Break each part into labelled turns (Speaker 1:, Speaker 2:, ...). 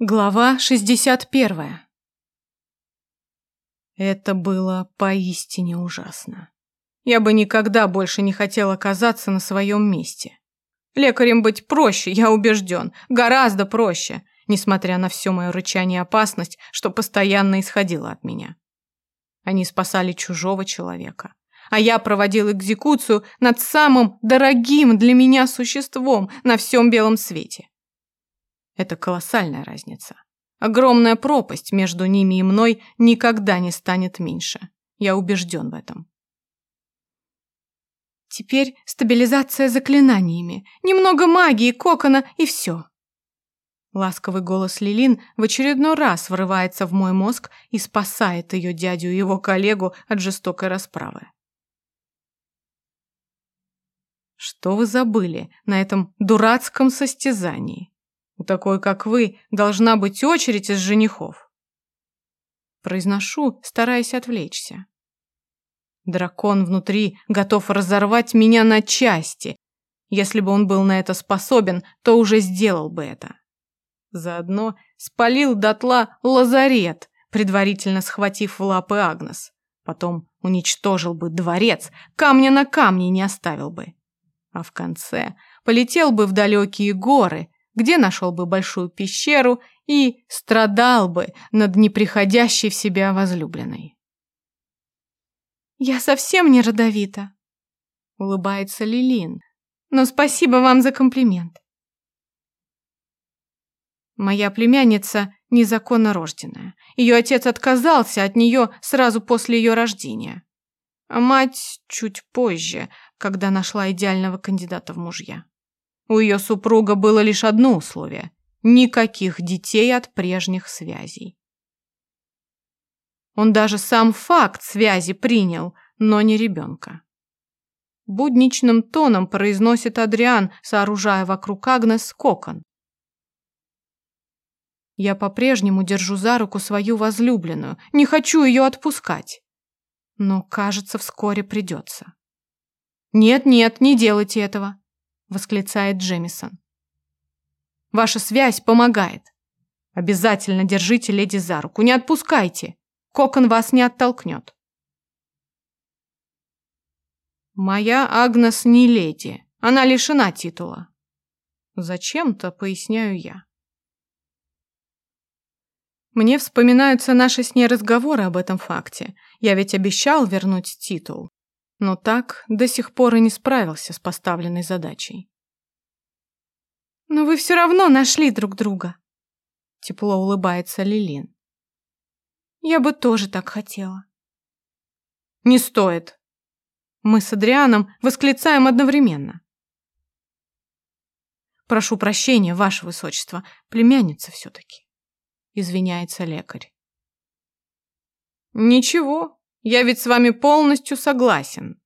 Speaker 1: Глава 61. Это было поистине ужасно. Я бы никогда больше не хотел оказаться на своем месте. Лекарем быть проще, я убежден, гораздо проще, несмотря на все мое рычание и опасность, что постоянно исходило от меня. Они спасали чужого человека, а я проводил экзекуцию над самым дорогим для меня существом на всем белом свете. Это колоссальная разница. Огромная пропасть между ними и мной никогда не станет меньше. Я убежден в этом. Теперь стабилизация заклинаниями, немного магии, кокона и все. Ласковый голос Лилин в очередной раз врывается в мой мозг и спасает ее дядю и его коллегу от жестокой расправы. Что вы забыли на этом дурацком состязании? У такой, как вы, должна быть очередь из женихов. Произношу, стараясь отвлечься. Дракон внутри готов разорвать меня на части. Если бы он был на это способен, то уже сделал бы это. Заодно спалил дотла лазарет, предварительно схватив в лапы Агнес. Потом уничтожил бы дворец, камня на камне не оставил бы. А в конце полетел бы в далекие горы, где нашел бы большую пещеру и страдал бы над неприходящей в себя возлюбленной. «Я совсем не родовита», — улыбается Лилин, «но спасибо вам за комплимент». Моя племянница незаконно рожденная. Ее отец отказался от нее сразу после ее рождения. А мать чуть позже, когда нашла идеального кандидата в мужья. У ее супруга было лишь одно условие – никаких детей от прежних связей. Он даже сам факт связи принял, но не ребенка. Будничным тоном произносит Адриан, сооружая вокруг Агнес кокон. Я по-прежнему держу за руку свою возлюбленную, не хочу ее отпускать. Но, кажется, вскоре придется. Нет-нет, не делайте этого восклицает Джемисон. Ваша связь помогает. Обязательно держите леди за руку, не отпускайте. Кокон вас не оттолкнет. Моя Агнес не леди, она лишена титула. Зачем-то поясняю я. Мне вспоминаются наши с ней разговоры об этом факте. Я ведь обещал вернуть титул но так до сих пор и не справился с поставленной задачей. «Но вы все равно нашли друг друга», — тепло улыбается Лилин. «Я бы тоже так хотела». «Не стоит!» Мы с Адрианом восклицаем одновременно. «Прошу прощения, ваше высочество, племянница все-таки», — извиняется лекарь. «Ничего, я ведь с вами полностью согласен.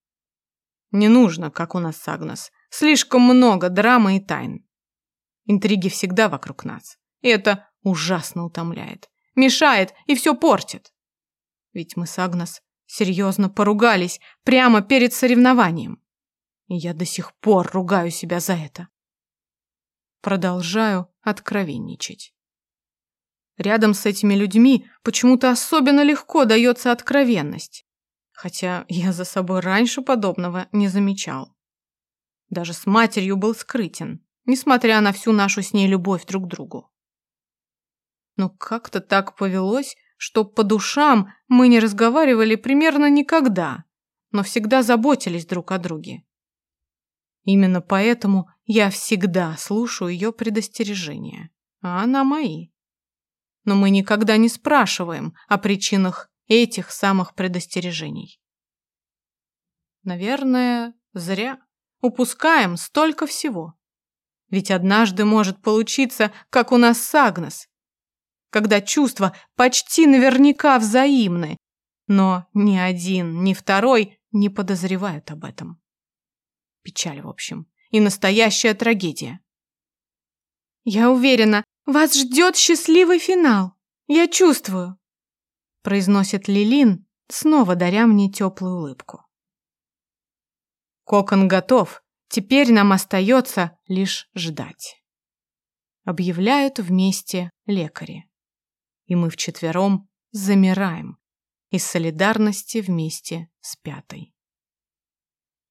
Speaker 1: Не нужно, как у нас с Агнес. Слишком много драмы и тайн. Интриги всегда вокруг нас. И это ужасно утомляет. Мешает и все портит. Ведь мы с Агнес серьезно поругались прямо перед соревнованием. И я до сих пор ругаю себя за это. Продолжаю откровенничать. Рядом с этими людьми почему-то особенно легко дается откровенность. Хотя я за собой раньше подобного не замечал. Даже с матерью был скрытен, несмотря на всю нашу с ней любовь друг к другу. Но как-то так повелось, что по душам мы не разговаривали примерно никогда, но всегда заботились друг о друге. Именно поэтому я всегда слушаю ее предостережения, а она мои но мы никогда не спрашиваем о причинах этих самых предостережений. Наверное, зря. Упускаем столько всего. Ведь однажды может получиться, как у нас с Агнес, когда чувства почти наверняка взаимны, но ни один, ни второй не подозревают об этом. Печаль, в общем, и настоящая трагедия. Я уверена, вас ждет счастливый финал. Я чувствую. Произносит Лилин, снова даря мне теплую улыбку. Кокон готов. Теперь нам остается лишь ждать. объявляют вместе лекари. И мы вчетвером замираем из солидарности вместе с пятой.